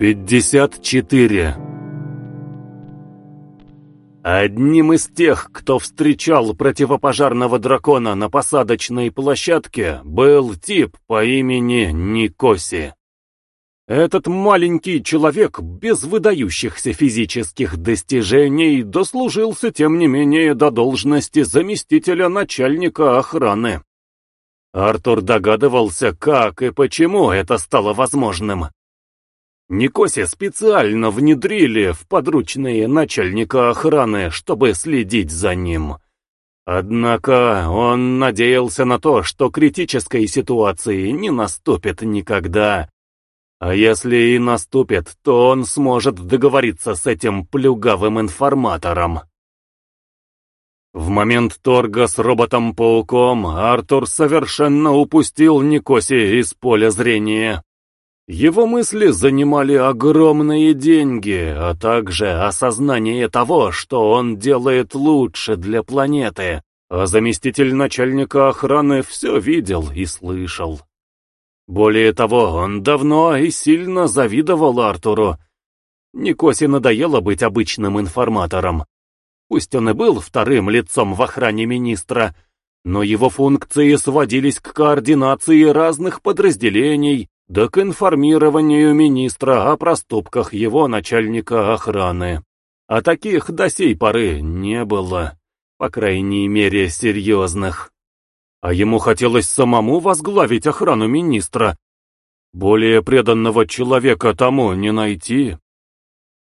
Пятьдесят четыре. Одним из тех, кто встречал противопожарного дракона на посадочной площадке, был тип по имени Никоси. Этот маленький человек без выдающихся физических достижений дослужился, тем не менее, до должности заместителя начальника охраны. Артур догадывался, как и почему это стало возможным. Никосе специально внедрили в подручные начальника охраны, чтобы следить за ним. Однако он надеялся на то, что критической ситуации не наступит никогда. А если и наступит, то он сможет договориться с этим плюгавым информатором. В момент торга с роботом-пауком Артур совершенно упустил Никоси из поля зрения. Его мысли занимали огромные деньги, а также осознание того, что он делает лучше для планеты, а заместитель начальника охраны все видел и слышал. Более того, он давно и сильно завидовал Артуру. Никосе надоело быть обычным информатором. Пусть он и был вторым лицом в охране министра, но его функции сводились к координации разных подразделений, да к информированию министра о проступках его начальника охраны. А таких до сей поры не было, по крайней мере, серьезных. А ему хотелось самому возглавить охрану министра. Более преданного человека тому не найти.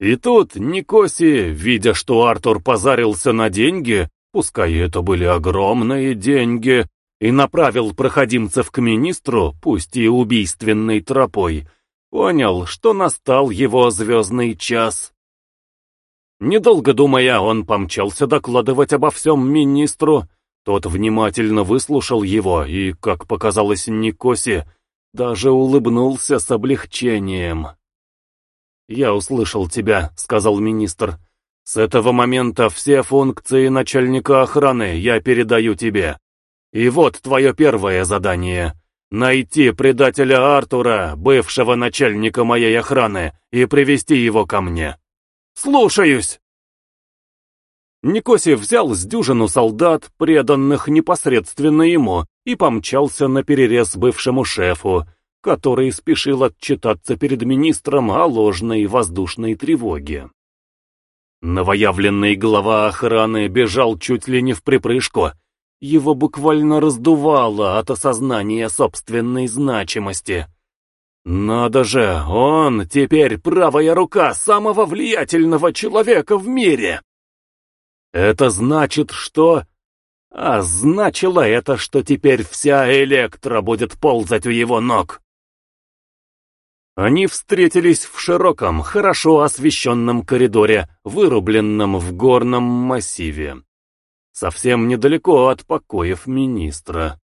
И тут Никоси, видя, что Артур позарился на деньги, пускай это были огромные деньги, и направил проходимцев к министру, пусть и убийственной тропой, понял, что настал его звездный час. Недолго думая, он помчался докладывать обо всем министру. Тот внимательно выслушал его и, как показалось Никосе, даже улыбнулся с облегчением. «Я услышал тебя», — сказал министр. «С этого момента все функции начальника охраны я передаю тебе. И вот твое первое задание — найти предателя Артура, бывшего начальника моей охраны, и привести его ко мне. Слушаюсь!» Никоси взял с дюжину солдат, преданных непосредственно ему, и помчался на перерез бывшему шефу, который спешил отчитаться перед министром о ложной воздушной тревоге. Новоявленный глава охраны бежал чуть ли не в припрыжку, его буквально раздувало от осознания собственной значимости. Надо же, он теперь правая рука самого влиятельного человека в мире. Это значит, что... А значило это, что теперь вся электро будет ползать у его ног. Они встретились в широком, хорошо освещенном коридоре, вырубленном в горном массиве совсем недалеко от покоев министра.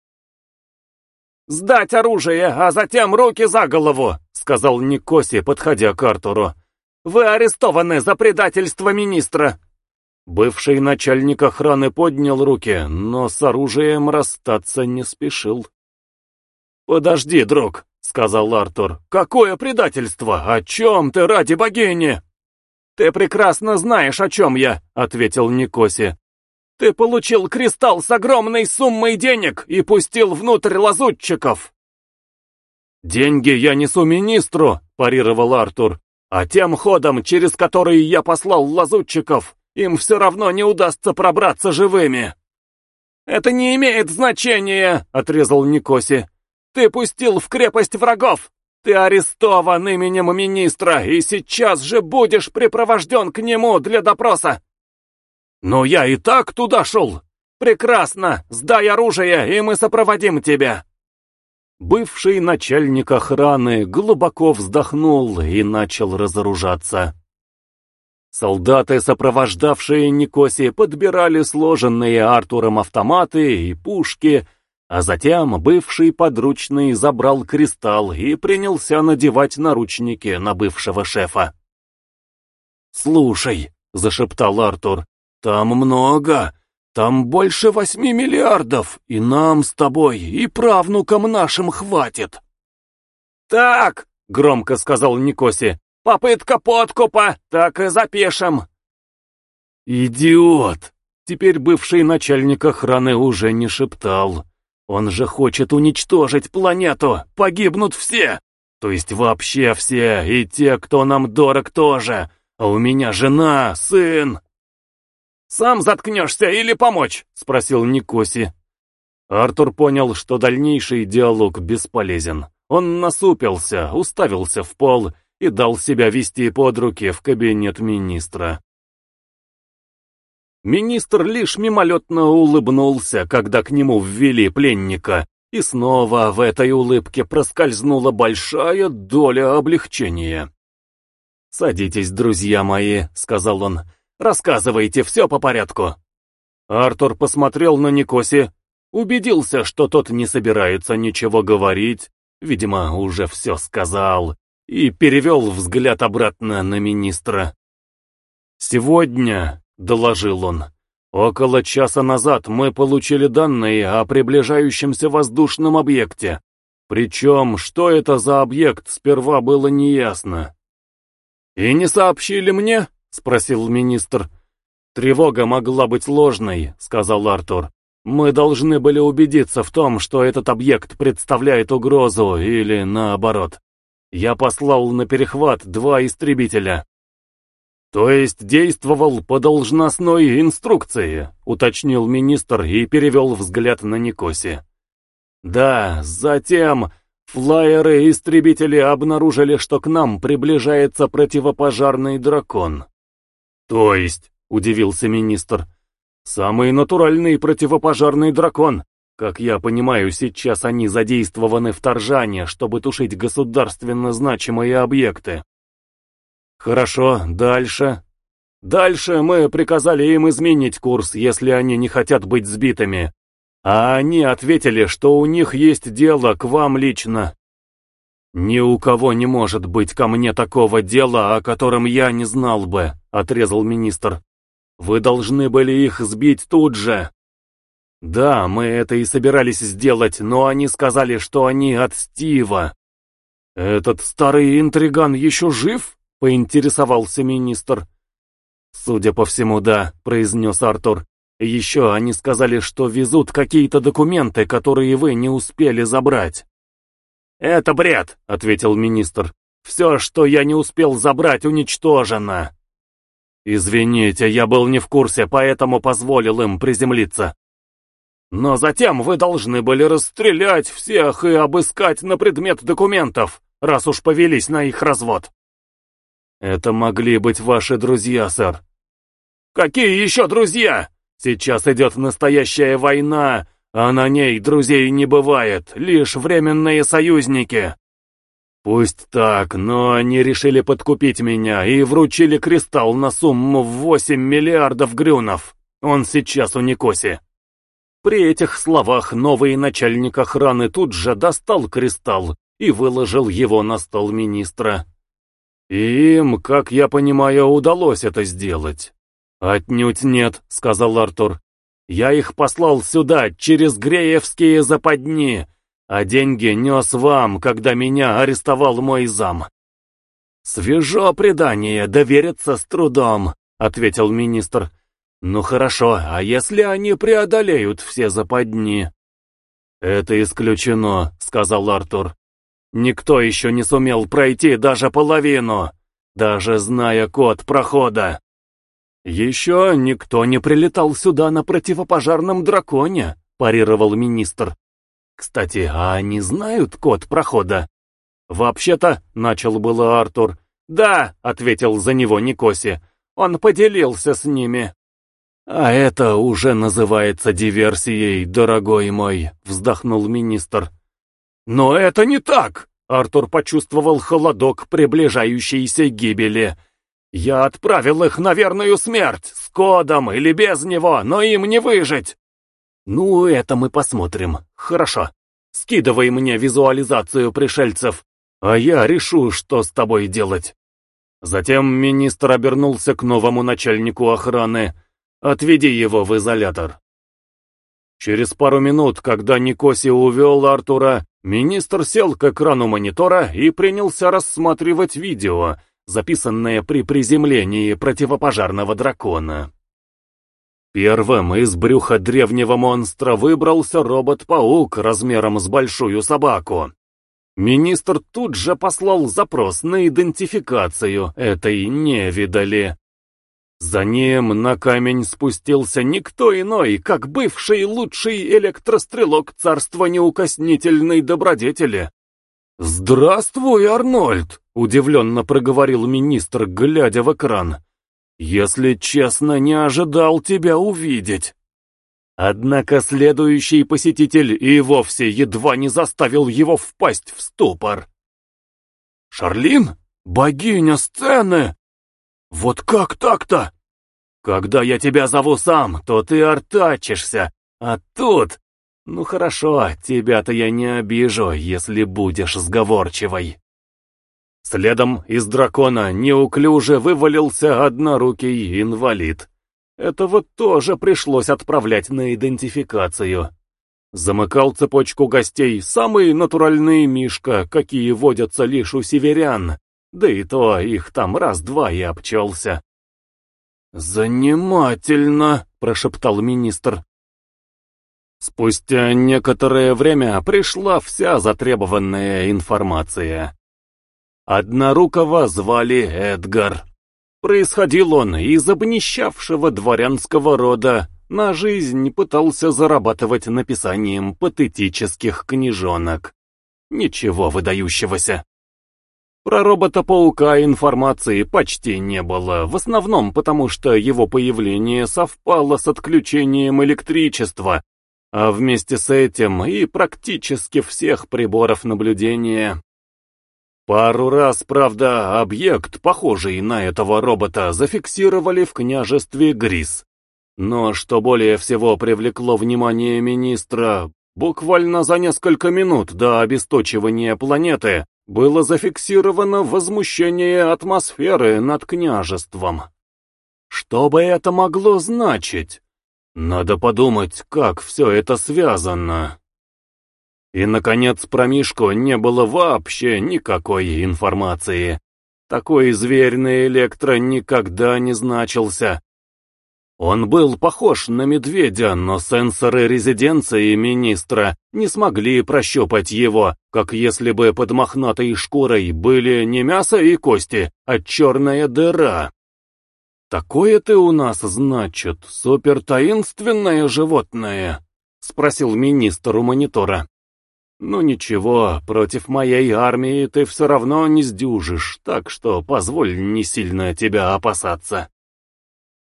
«Сдать оружие, а затем руки за голову!» — сказал Никоси, подходя к Артуру. «Вы арестованы за предательство министра!» Бывший начальник охраны поднял руки, но с оружием расстаться не спешил. «Подожди, друг», — сказал Артур. «Какое предательство? О чем ты ради богини?» «Ты прекрасно знаешь, о чем я», — ответил Никоси. Ты получил кристалл с огромной суммой денег и пустил внутрь лазутчиков. «Деньги я несу министру», — парировал Артур, «а тем ходом, через который я послал лазутчиков, им все равно не удастся пробраться живыми». «Это не имеет значения», — отрезал Никоси. «Ты пустил в крепость врагов. Ты арестован именем министра и сейчас же будешь припровожден к нему для допроса. «Но я и так туда шел! Прекрасно! Сдай оружие, и мы сопроводим тебя!» Бывший начальник охраны глубоко вздохнул и начал разоружаться. Солдаты, сопровождавшие Никоси, подбирали сложенные Артуром автоматы и пушки, а затем бывший подручный забрал кристалл и принялся надевать наручники на бывшего шефа. «Слушай», — зашептал Артур, там много. Там больше восьми миллиардов, и нам с тобой, и правнукам нашим хватит. Так, громко сказал Никоси, Попытка подкупа, так и запишем. Идиот! Теперь бывший начальник охраны уже не шептал. Он же хочет уничтожить планету, погибнут все. То есть вообще все, и те, кто нам дорог тоже. А у меня жена, сын. «Сам заткнешься или помочь?» — спросил Никоси. Артур понял, что дальнейший диалог бесполезен. Он насупился, уставился в пол и дал себя вести под руки в кабинет министра. Министр лишь мимолетно улыбнулся, когда к нему ввели пленника, и снова в этой улыбке проскользнула большая доля облегчения. «Садитесь, друзья мои», — сказал он, — «рассказывайте все по порядку». Артур посмотрел на Никоси, убедился, что тот не собирается ничего говорить, видимо, уже все сказал, и перевел взгляд обратно на министра. «Сегодня», — доложил он, — «около часа назад мы получили данные о приближающемся воздушном объекте. Причем, что это за объект, сперва было неясно». «И не сообщили мне?» — спросил министр. «Тревога могла быть ложной», — сказал Артур. Мы должны были убедиться в том, что этот объект представляет угрозу, или наоборот. Я послал на перехват два истребителя. То есть действовал по должностной инструкции, уточнил министр и перевел взгляд на Никоси. Да, затем флайеры-истребители обнаружили, что к нам приближается противопожарный дракон. То есть, удивился министр, — Самый натуральный противопожарный дракон. Как я понимаю, сейчас они задействованы в Торжане, чтобы тушить государственно значимые объекты. Хорошо, дальше. Дальше мы приказали им изменить курс, если они не хотят быть сбитыми. А они ответили, что у них есть дело к вам лично. «Ни у кого не может быть ко мне такого дела, о котором я не знал бы», — отрезал министр. Вы должны были их сбить тут же. Да, мы это и собирались сделать, но они сказали, что они от Стива. Этот старый интриган еще жив? Поинтересовался министр. Судя по всему, да, произнес Артур. Еще они сказали, что везут какие-то документы, которые вы не успели забрать. «Это бред», — ответил министр. «Все, что я не успел забрать, уничтожено». «Извините, я был не в курсе, поэтому позволил им приземлиться». «Но затем вы должны были расстрелять всех и обыскать на предмет документов, раз уж повелись на их развод». «Это могли быть ваши друзья, сэр». «Какие еще друзья? Сейчас идет настоящая война, а на ней друзей не бывает, лишь временные союзники». Пусть так, но они решили подкупить меня и вручили кристалл на сумму в 8 миллиардов грюнов. Он сейчас у Никоси. При этих словах новый начальник охраны тут же достал кристалл и выложил его на стол министра. «Им, как я понимаю, удалось это сделать». «Отнюдь нет», — сказал Артур. «Я их послал сюда, через Греевские западни, а деньги нес вам, когда меня арестовал мой зам». «Свежо предание, довериться с трудом», — ответил министр. «Ну хорошо, а если они преодолеют все западни?» «Это исключено», — сказал Артур. «Никто еще не сумел пройти даже половину, даже зная код прохода». «Еще никто не прилетал сюда на противопожарном драконе», — парировал министр. Кстати, а они знают код прохода? Вообще-то, начал было Артур. Да, ответил за него Никоси. Он поделился с ними. А это уже называется диверсией, дорогой мой, вздохнул министр. Но это не так! Артур почувствовал холодок приближающейся гибели. «Я отправил их на верную смерть, с кодом или без него, но им не выжить!» «Ну, это мы посмотрим. Хорошо. Скидывай мне визуализацию пришельцев, а я решу, что с тобой делать». Затем министр обернулся к новому начальнику охраны. «Отведи его в изолятор». Через пару минут, когда Никоси увел Артура, министр сел к экрану монитора и принялся рассматривать видео, записанное при приземлении противопожарного дракона. Первым из брюха древнего монстра выбрался робот-паук размером с большую собаку. Министр тут же послал запрос на идентификацию этой невидали. За ним на камень спустился никто иной, как бывший лучший электрострелок царства неукоснительной добродетели. «Здравствуй, Арнольд!» — удивленно проговорил министр, глядя в экран. «Если честно, не ожидал тебя увидеть». Однако следующий посетитель и вовсе едва не заставил его впасть в ступор. «Шарлин? Богиня сцены!» «Вот как так-то? Когда я тебя зову сам, то ты артачишься, а тут...» «Ну хорошо, тебя-то я не обижу, если будешь сговорчивой». Следом из дракона неуклюже вывалился однорукий инвалид. Этого тоже пришлось отправлять на идентификацию. Замыкал цепочку гостей самый натуральный мишка, какие водятся лишь у северян, да и то их там раз-два и обчелся. «Занимательно», — прошептал министр. Спустя некоторое время пришла вся затребованная информация. Однорукого звали Эдгар. Происходил он из обнищавшего дворянского рода, на жизнь пытался зарабатывать написанием патетических книжонок. Ничего выдающегося. Про робота-паука информации почти не было, в основном потому, что его появление совпало с отключением электричества, а вместе с этим и практически всех приборов наблюдения. Пару раз, правда, объект, похожий на этого робота, зафиксировали в княжестве Грис. Но что более всего привлекло внимание министра, буквально за несколько минут до обесточивания планеты было зафиксировано возмущение атмосферы над княжеством. Что бы это могло значить? Надо подумать, как все это связано. И, наконец, про Мишку не было вообще никакой информации. Такой зверь на электро никогда не значился. Он был похож на медведя, но сенсоры резиденции министра не смогли прощупать его, как если бы под мохнатой шкурой были не мясо и кости, а черная дыра. «Такое ты у нас, значит, супертаинственное животное?» — спросил министр у монитора. «Ну ничего, против моей армии ты все равно не сдюжишь, так что позволь не сильно тебя опасаться».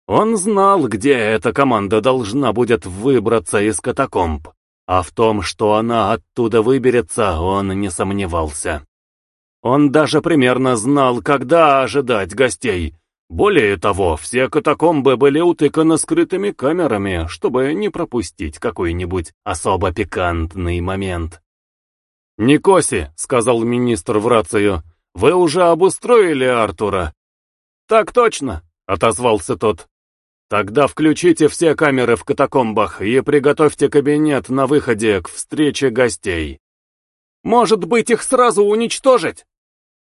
Он знал, где эта команда должна будет выбраться из катакомб, а в том, что она оттуда выберется, он не сомневался. Он даже примерно знал, когда ожидать гостей. Более того, все катакомбы были утыканы скрытыми камерами, чтобы не пропустить какой-нибудь особо пикантный момент. «Никоси», — сказал министр в рацию, — «вы уже обустроили Артура?» «Так точно», — отозвался тот. «Тогда включите все камеры в катакомбах и приготовьте кабинет на выходе к встрече гостей». «Может быть, их сразу уничтожить?»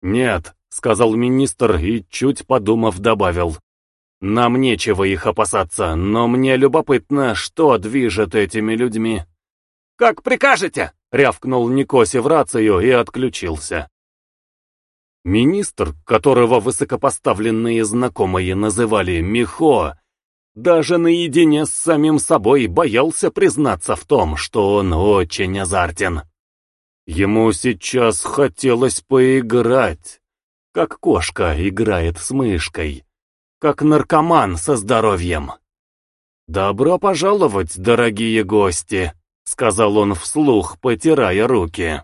«Нет», — сказал министр и, чуть подумав, добавил. «Нам нечего их опасаться, но мне любопытно, что движет этими людьми». «Как прикажете!» — рявкнул Никоси в рацию и отключился. Министр, которого высокопоставленные знакомые называли Михо, даже наедине с самим собой боялся признаться в том, что он очень азартен. Ему сейчас хотелось поиграть, как кошка играет с мышкой, как наркоман со здоровьем. «Добро пожаловать, дорогие гости!» — сказал он вслух, потирая руки.